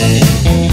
abracadabra.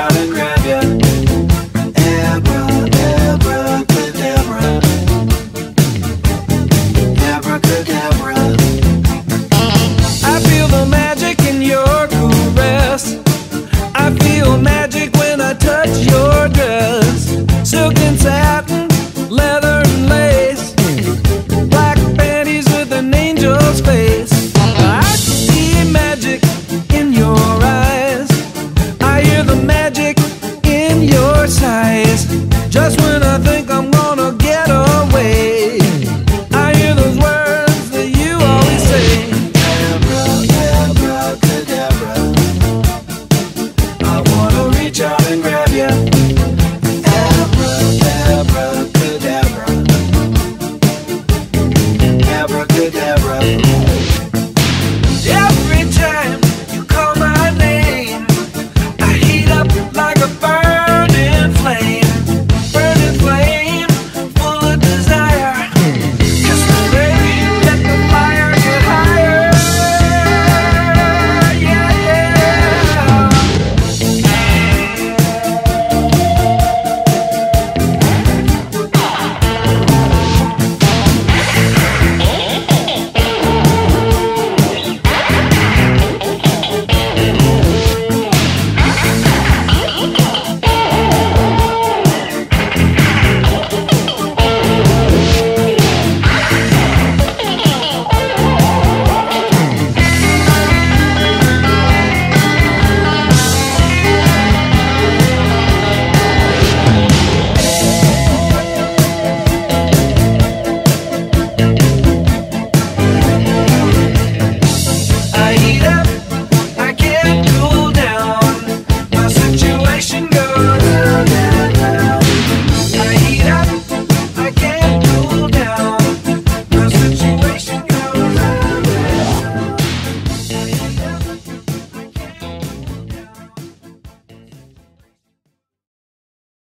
down and grab ya.